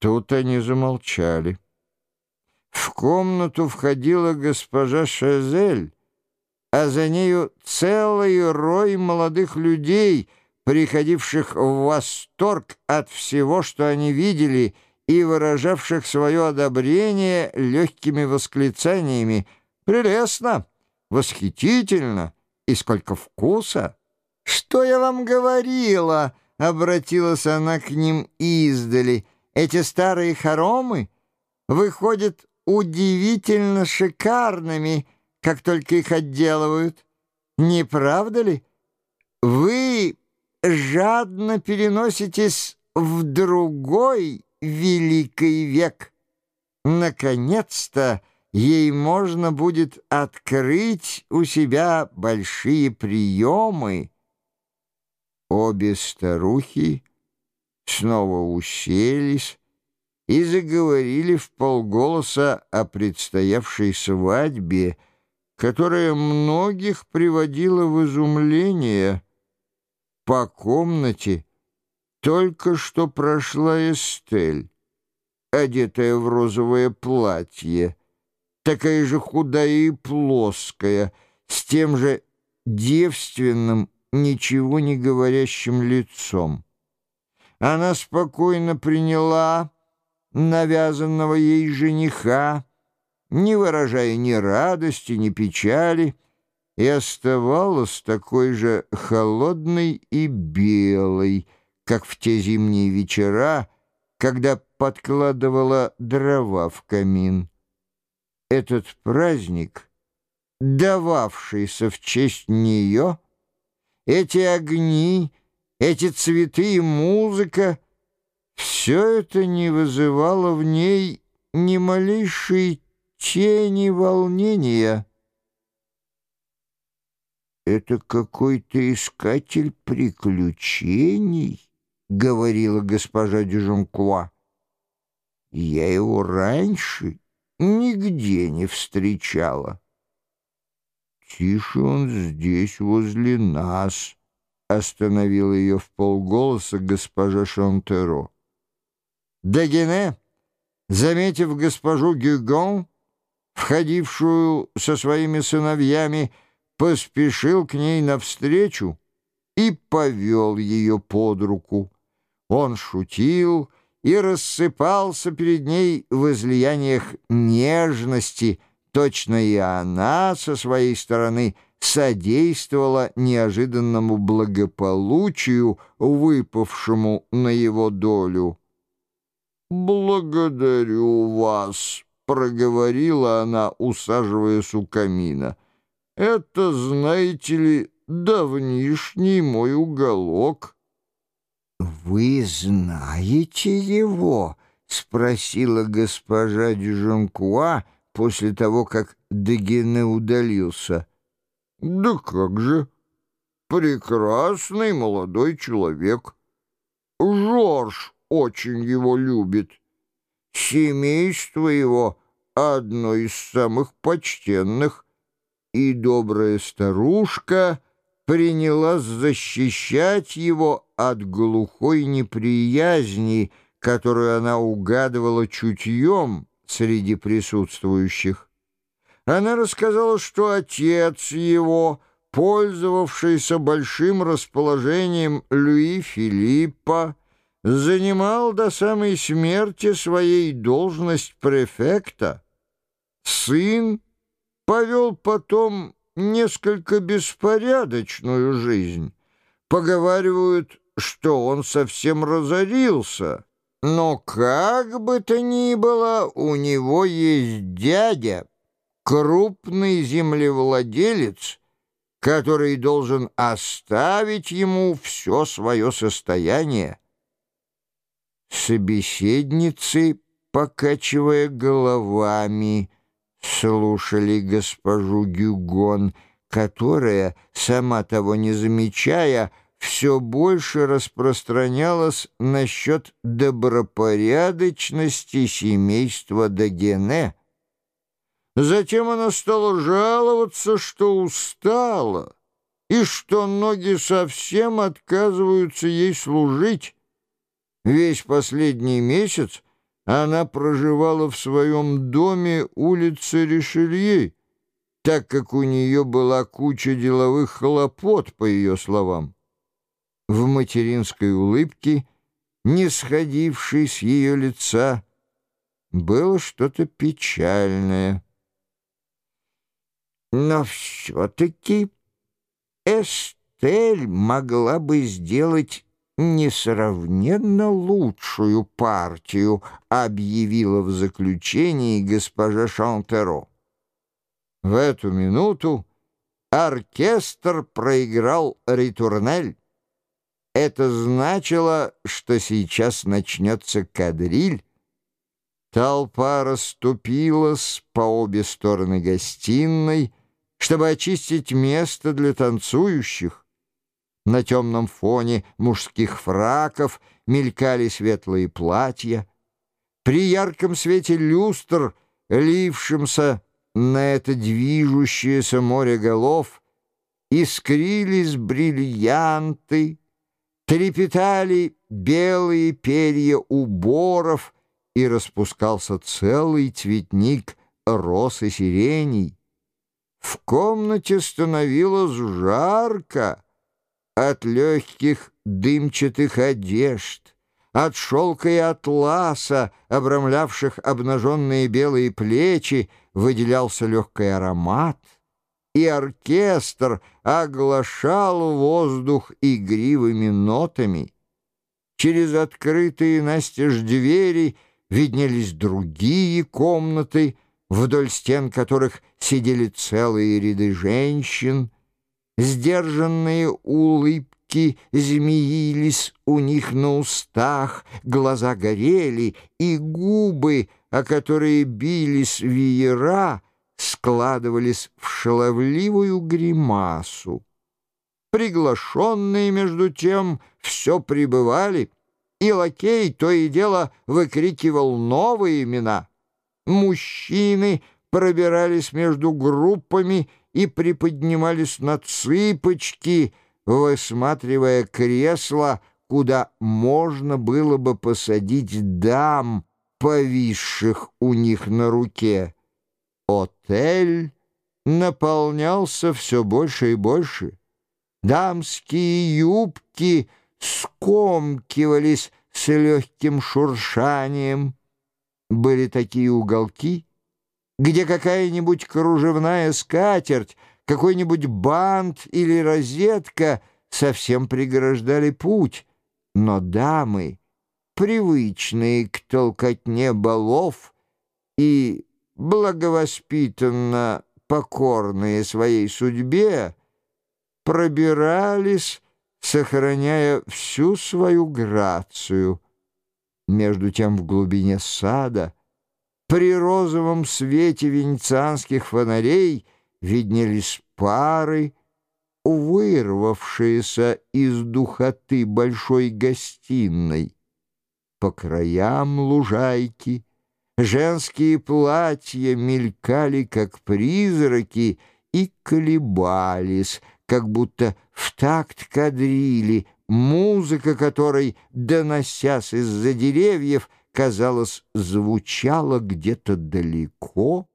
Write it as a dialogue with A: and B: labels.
A: Тут они замолчали. В комнату входила госпожа Шазель, а за нею целый рой молодых людей, приходивших в восторг от всего, что они видели, и выражавших свое одобрение легкими восклицаниями «Прелестно! Восхитительно! И сколько вкуса!» «Что я вам говорила?» — обратилась она к ним издали. «Эти старые хоромы выходят удивительно шикарными, как только их отделывают. Не правда ли? Вы жадно переноситесь в другой великий век. Наконец-то ей можно будет открыть у себя большие приемы. Обе старухи снова уселись, и заговорили в полголоса о предстоявшей свадьбе, которая многих приводила в изумление. По комнате только что прошла Эстель, одетая в розовое платье, такая же худая и плоская, с тем же девственным, ничего не говорящим лицом. Она спокойно приняла навязанного ей жениха, не выражая ни радости, ни печали, и оставалась такой же холодной и белой, как в те зимние вечера, когда подкладывала дрова в камин. Этот праздник, дававшийся в честь нее, эти огни, эти цветы и музыка — все это не вызывало в ней ни малейшей тени волнения. «Это какой-то искатель приключений», — говорила госпожа Дюжонкуа. «Я его раньше нигде не встречала». «Тише он здесь, возле нас», — остановила ее в полголоса госпожа Шантеро. Дагене, заметив госпожу Гюгон, входившую со своими сыновьями, поспешил к ней навстречу и повел ее под руку. Он шутил и рассыпался перед ней в излияниях нежности, точно и она со своей стороны содействовала неожиданному благополучию, выпавшему на его долю. «Благодарю вас», — проговорила она, усаживаясь у камина. «Это, знаете ли, давнишний мой уголок». «Вы знаете его?» — спросила госпожа Дюжонкуа после того, как Дегене удалился. «Да как же! Прекрасный молодой человек. Жорж очень его любит. Семейство его одно из самых почтенных, и добрая старушка принялась защищать его от глухой неприязни, которую она угадывала чутьем среди присутствующих. Она рассказала, что отец его, пользовавшийся большим расположением Луи Филиппа, занимал до самой смерти своей должность префекта. Сын повел потом несколько беспорядочную жизнь. Поговаривают, что он совсем разорился. Но как бы то ни было, у него есть дядя, крупный землевладелец, который должен оставить ему все свое состояние. Собеседницы, покачивая головами, слушали госпожу Гюгон, которая, сама того не замечая, все больше распространялась насчет добропорядочности семейства Дагене. Затем она стала жаловаться, что устала, и что ноги совсем отказываются ей служить. Весь последний месяц Она проживала в своем доме улицы Ришелье, так как у нее была куча деловых хлопот, по ее словам. В материнской улыбке, не сходившей с ее лица, было что-то печальное. Но все-таки Эстель могла бы сделать несравненно лучшую партию, объявила в заключении госпожа Шантеро. В эту минуту оркестр проиграл ритурнель. Это значило, что сейчас начнется кадриль. Толпа расступилась по обе стороны гостиной, чтобы очистить место для танцующих. На темном фоне мужских фраков мелькали светлые платья. При ярком свете люстр, лившемся на это движущееся море голов, искрились бриллианты, трепетали белые перья уборов, и распускался целый цветник роз и сиреней. В комнате становилось жарко от легких дымчатых одежд, от шелка и атласа, обрамлявших обнаженные белые плечи, выделялся легкий аромат, и оркестр оглашал воздух игривыми нотами. Через открытые настежь двери виднелись другие комнаты, вдоль стен которых сидели целые ряды женщин. Сдержанные улыбки змеились у них на устах, глаза горели, и губы, о которые бились веера, складывались в шаловливую гримасу. Приглашенные, между тем, все пребывали, и лакей то и дело выкрикивал новые имена. Мужчины пробирались между группами и приподнимались на цыпочки, высматривая кресла, куда можно было бы посадить дам, повисших у них на руке. Отель наполнялся все больше и больше. Дамские юбки скомкивались с легким шуршанием. Были такие уголки, где какая-нибудь кружевная скатерть, какой-нибудь бант или розетка совсем преграждали путь, но дамы, привычные к толкотне балов и благовоспитанно покорные своей судьбе, пробирались, сохраняя всю свою грацию. Между тем в глубине сада, при розовом свете венецианских фонарей, виднелись пары, вырвавшиеся из духоты большой гостиной. По краям лужайки женские платья мелькали, как призраки, и колебались, как будто в такт кадрили, музыка которой, доносясь из-за деревьев, казалось, звучала где-то далеко.